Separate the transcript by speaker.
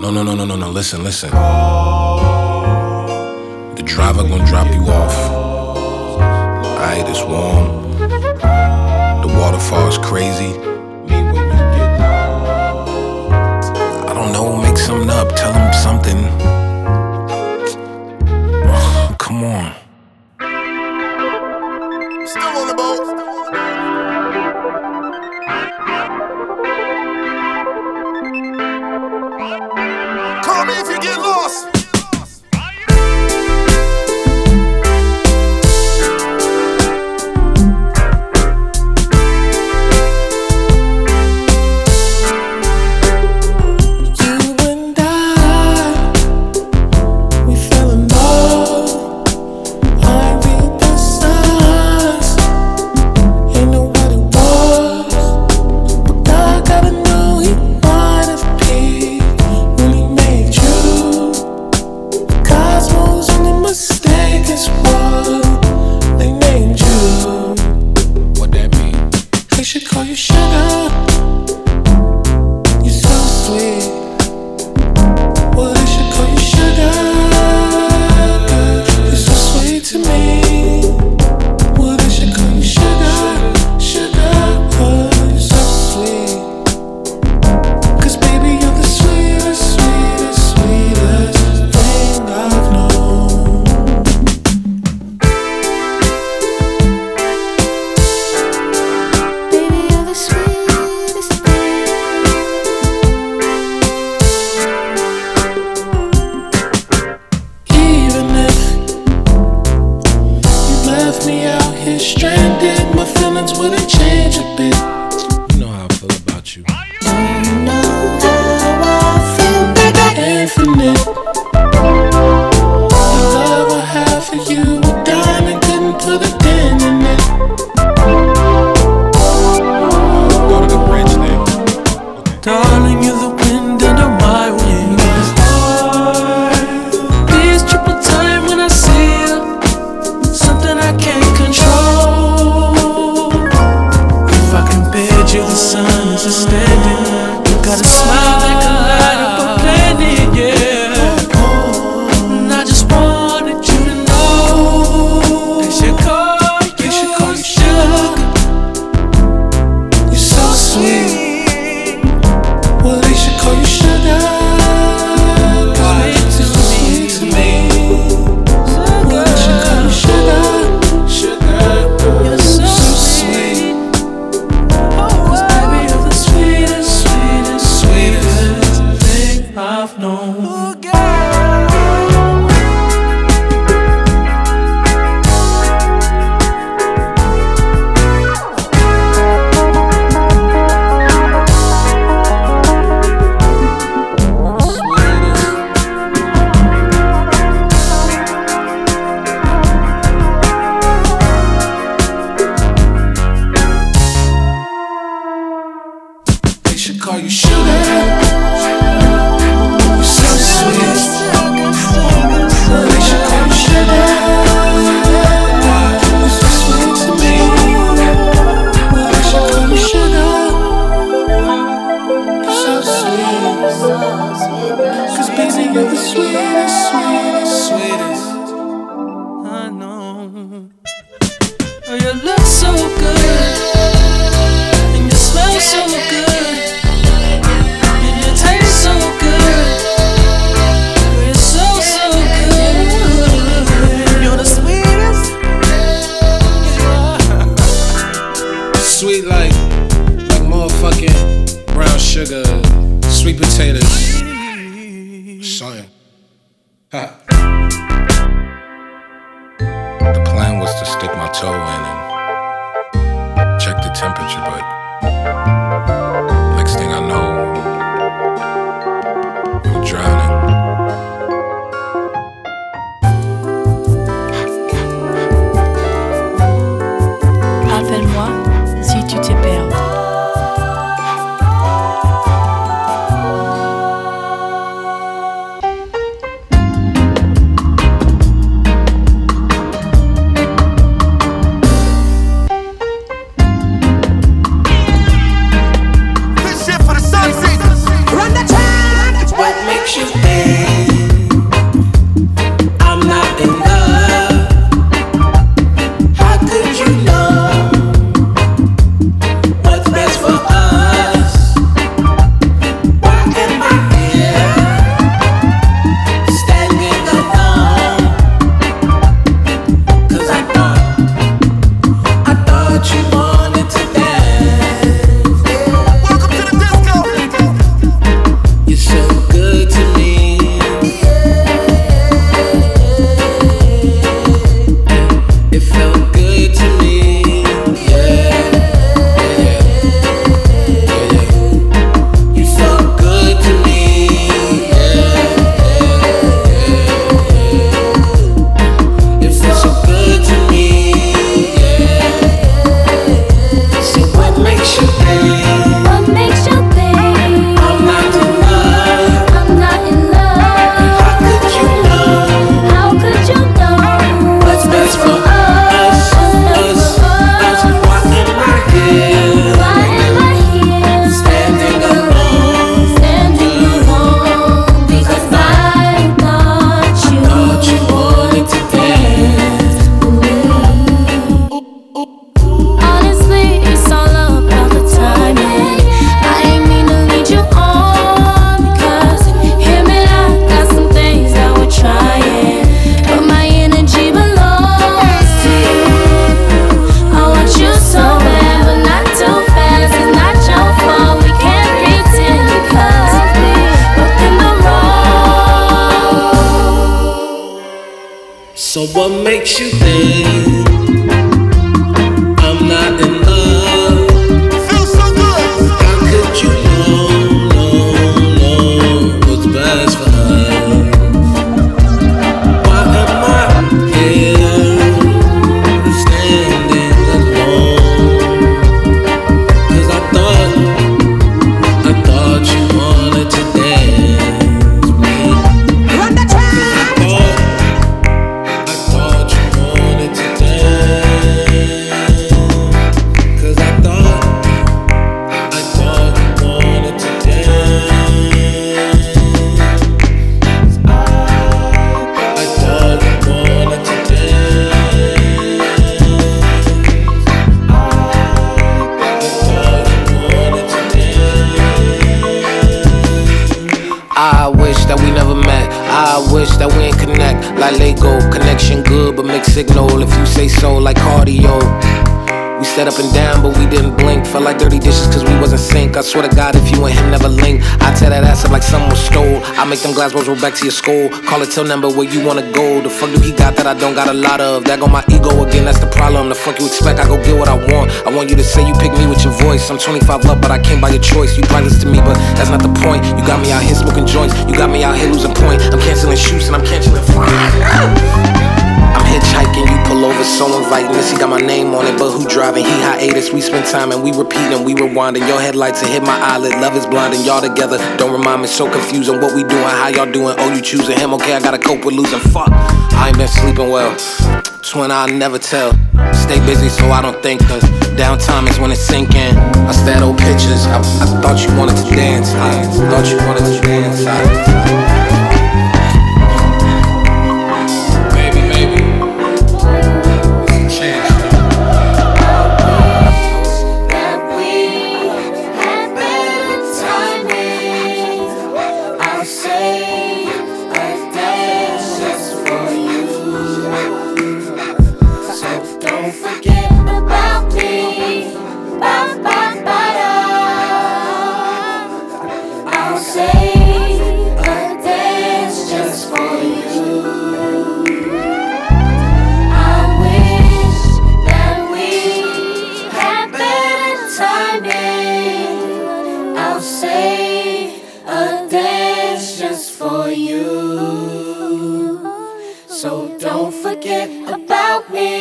Speaker 1: No, no, no, no, no, no. Listen, listen. The driver gonna drop you off. Alright, it's warm. The waterfall is crazy. I don't know. Make something up. Tell him something. Come on.
Speaker 2: away. left me out here stranded. My feelings wouldn't change a bit. got a smile. get the sweetest.
Speaker 1: stick my toe in and check the temperature, but next thing I know, I'm drowning.
Speaker 3: So what makes you think wish that we ain't connect. Like Lego, connection good, but mixed signal. If you say so, like cardio. We set up and down, but we didn't blink. Felt like dirty dishes cause we wasn't sync. I swear to God, if you and him never link, I tear that ass up like someone stole. I make them glass balls roll back to your skull. Call it till number where you wanna go. The fuck do he got that I don't got a lot of? That go my ego again, that's the problem. The fuck you expect? I go get what I want. I want you to say you pick me with your voice. I'm 25 up, but I came by your choice. You priceless to me, but that's not the point. You got me out here smoking joints. You got me out here losing point. I'm canceling shoots and I'm canceling driving? He hiatus. We spend time and we repeat and we rewinding. Your headlights have hit my eyelid. Love is blinding, y'all together. Don't remind me, so confusing. What we doing, how y'all doing? Oh, you choosing him? Okay, I gotta cope with losing. Fuck, I ain't been sleeping well. It's when I never tell. Stay busy so I don't think, cause downtime is when it's sinking. I stare at old pictures. I, I thought you wanted to dance. I thought you wanted to dance. I,
Speaker 4: forget about me.